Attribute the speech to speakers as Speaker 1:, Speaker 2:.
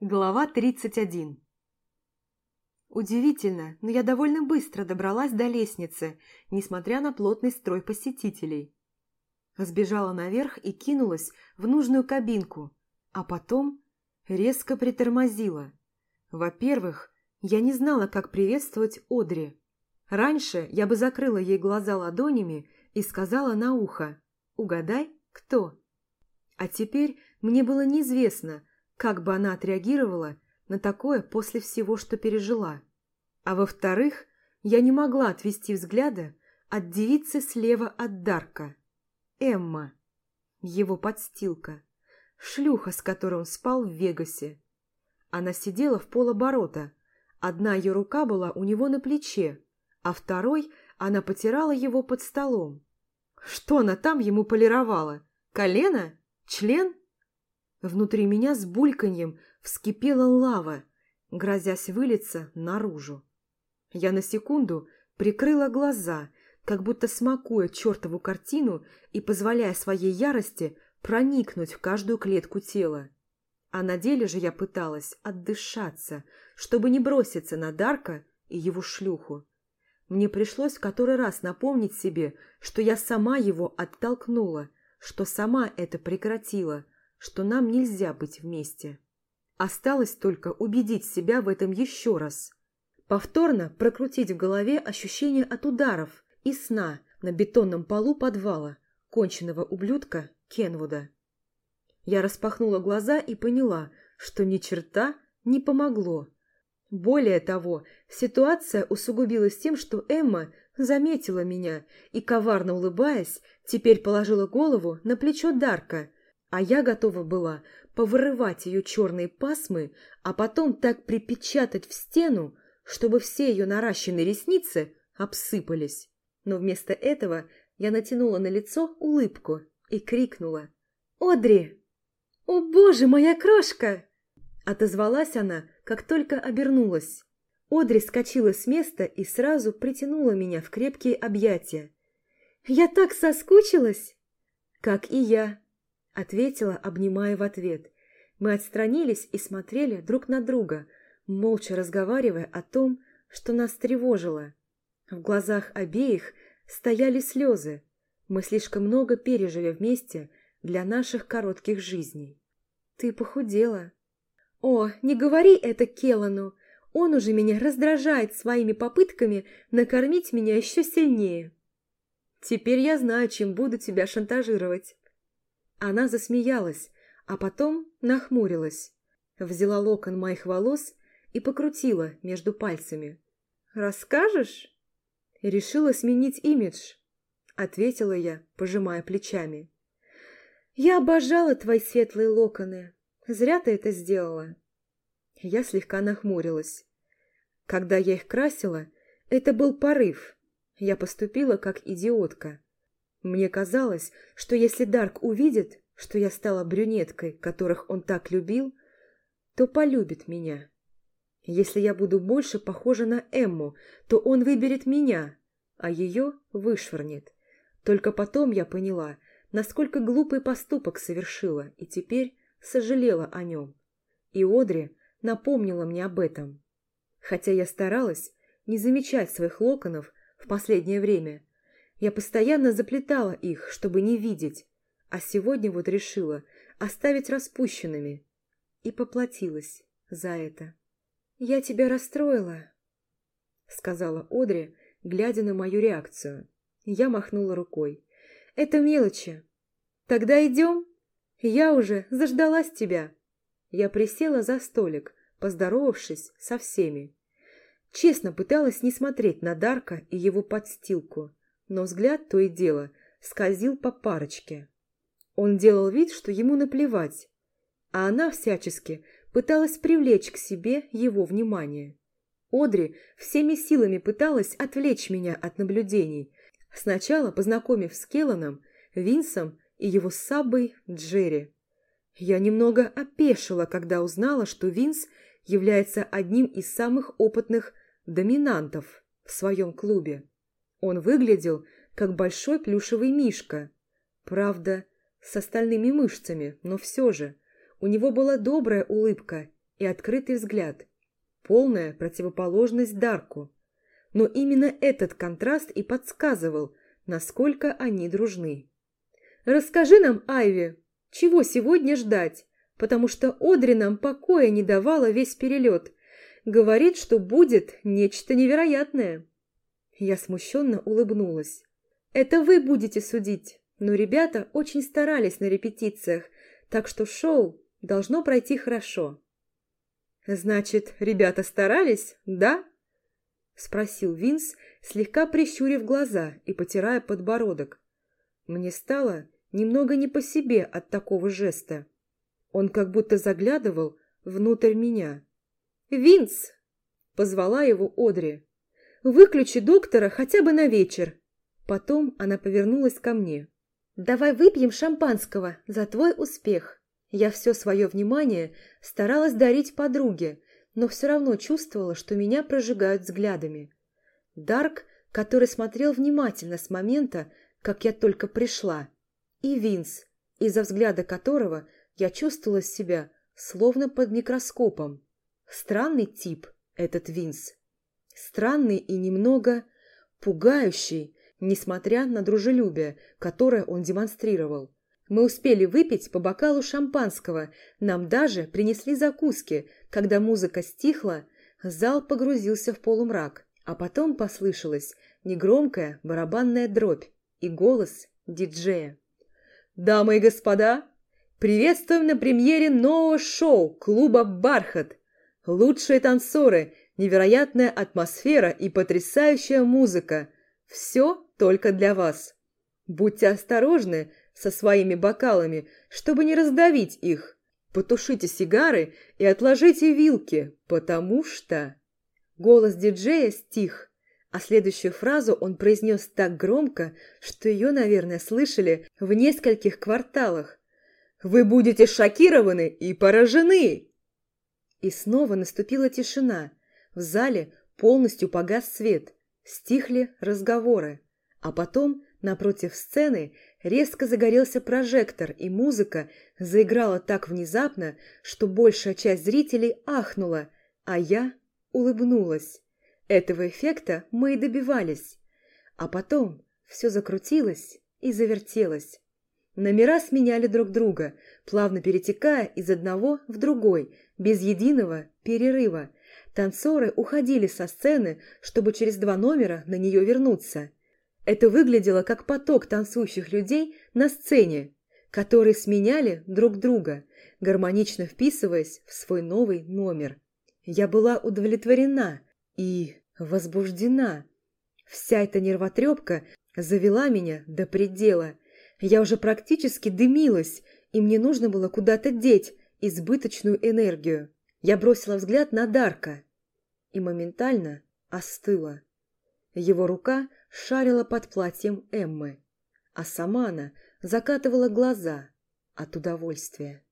Speaker 1: Глава 31 Удивительно, но я довольно быстро добралась до лестницы, несмотря на плотный строй посетителей. Сбежала наверх и кинулась в нужную кабинку, а потом резко притормозила. Во-первых, я не знала, как приветствовать Одри. Раньше я бы закрыла ей глаза ладонями и сказала на ухо «Угадай, кто?». А теперь мне было неизвестно, как бы она отреагировала на такое после всего, что пережила? А во-вторых, я не могла отвести взгляда от девицы слева от Дарка. Эмма, его подстилка, шлюха, с которой он спал в Вегасе. Она сидела в полоборота, одна ее рука была у него на плече, а второй она потирала его под столом. Что она там ему полировала? Колено? Член? Внутри меня с бульканьем вскипела лава, грозясь вылиться наружу. Я на секунду прикрыла глаза, как будто смакуя чертову картину и позволяя своей ярости проникнуть в каждую клетку тела. А на деле же я пыталась отдышаться, чтобы не броситься на Дарка и его шлюху. Мне пришлось в который раз напомнить себе, что я сама его оттолкнула, что сама это прекратила – что нам нельзя быть вместе. Осталось только убедить себя в этом еще раз. Повторно прокрутить в голове ощущение от ударов и сна на бетонном полу подвала, конченного ублюдка Кенвуда. Я распахнула глаза и поняла, что ни черта не помогло. Более того, ситуация усугубилась тем, что Эмма заметила меня и, коварно улыбаясь, теперь положила голову на плечо Дарка, а я готова была повырывать ее черные пасмы, а потом так припечатать в стену, чтобы все ее наращенные ресницы обсыпались. Но вместо этого я натянула на лицо улыбку и крикнула «Одри!» «О боже, моя крошка!» Отозвалась она, как только обернулась. Одри скочила с места и сразу притянула меня в крепкие объятия. «Я так соскучилась!» «Как и я!» Ответила, обнимая в ответ. Мы отстранились и смотрели друг на друга, молча разговаривая о том, что нас тревожило. В глазах обеих стояли слезы. Мы слишком много пережили вместе для наших коротких жизней. Ты похудела. О, не говори это Келану. Он уже меня раздражает своими попытками накормить меня еще сильнее. Теперь я знаю, чем буду тебя шантажировать. Она засмеялась, а потом нахмурилась, взяла локон моих волос и покрутила между пальцами. «Расскажешь?» «Решила сменить имидж», — ответила я, пожимая плечами. «Я обожала твои светлые локоны. Зря ты это сделала». Я слегка нахмурилась. Когда я их красила, это был порыв. Я поступила как идиотка. Мне казалось, что если Дарк увидит, что я стала брюнеткой, которых он так любил, то полюбит меня. Если я буду больше похожа на Эмму, то он выберет меня, а ее вышвырнет. Только потом я поняла, насколько глупый поступок совершила, и теперь сожалела о нем. И Одри напомнила мне об этом. Хотя я старалась не замечать своих локонов в последнее время, я постоянно заплетала их, чтобы не видеть, а сегодня вот решила оставить распущенными. И поплатилась за это. «Я тебя расстроила», — сказала Одри, глядя на мою реакцию. Я махнула рукой. «Это мелочи. Тогда идем? Я уже заждалась тебя». Я присела за столик, поздоровавшись со всеми. Честно пыталась не смотреть на Дарка и его подстилку но взгляд то и дело скользил по парочке. Он делал вид, что ему наплевать, а она всячески пыталась привлечь к себе его внимание. Одри всеми силами пыталась отвлечь меня от наблюдений, сначала познакомив с Келланом, Винсом и его сабой Джерри. Я немного опешила, когда узнала, что Винс является одним из самых опытных доминантов в своем клубе. Он выглядел, как большой плюшевый мишка. Правда, с остальными мышцами, но все же. У него была добрая улыбка и открытый взгляд. Полная противоположность Дарку. Но именно этот контраст и подсказывал, насколько они дружны. «Расскажи нам, Айви, чего сегодня ждать? Потому что Одри нам покоя не давала весь перелет. Говорит, что будет нечто невероятное». Я смущенно улыбнулась. «Это вы будете судить, но ребята очень старались на репетициях, так что шоу должно пройти хорошо». «Значит, ребята старались, да?» Спросил Винс, слегка прищурив глаза и потирая подбородок. Мне стало немного не по себе от такого жеста. Он как будто заглядывал внутрь меня. «Винс!» – позвала его Одри. «Выключи доктора хотя бы на вечер». Потом она повернулась ко мне. «Давай выпьем шампанского за твой успех». Я все свое внимание старалась дарить подруге, но все равно чувствовала, что меня прожигают взглядами. Дарк, который смотрел внимательно с момента, как я только пришла, и Винс, из-за взгляда которого я чувствовала себя словно под микроскопом. Странный тип этот Винс. Странный и немного пугающий, несмотря на дружелюбие, которое он демонстрировал. Мы успели выпить по бокалу шампанского, нам даже принесли закуски. Когда музыка стихла, зал погрузился в полумрак, а потом послышалась негромкая барабанная дробь и голос диджея. «Дамы и господа, приветствуем на премьере нового шоу клуба «Бархат». Лучшие танцоры, невероятная атмосфера и потрясающая музыка. Все только для вас. Будьте осторожны, со своими бокалами, чтобы не раздавить их. Потушите сигары и отложите вилки, потому что...» Голос диджея стих, а следующую фразу он произнес так громко, что ее, наверное, слышали в нескольких кварталах. «Вы будете шокированы и поражены!» И снова наступила тишина. В зале полностью погас свет, стихли разговоры. А потом, напротив сцены, резко загорелся прожектор, и музыка заиграла так внезапно, что большая часть зрителей ахнула, а я улыбнулась. Этого эффекта мы и добивались. А потом все закрутилось и завертелось. Номера сменяли друг друга, плавно перетекая из одного в другой, без единого перерыва. Танцоры уходили со сцены, чтобы через два номера на нее вернуться – это выглядело как поток танцующих людей на сцене, которые сменяли друг друга, гармонично вписываясь в свой новый номер. Я была удовлетворена и возбуждена. Вся эта нервотрепка завела меня до предела. Я уже практически дымилась, и мне нужно было куда-то деть избыточную энергию. Я бросила взгляд на Дарка и моментально остыла. Его рука шарила под платьем Эммы, а сама она закатывала глаза от удовольствия.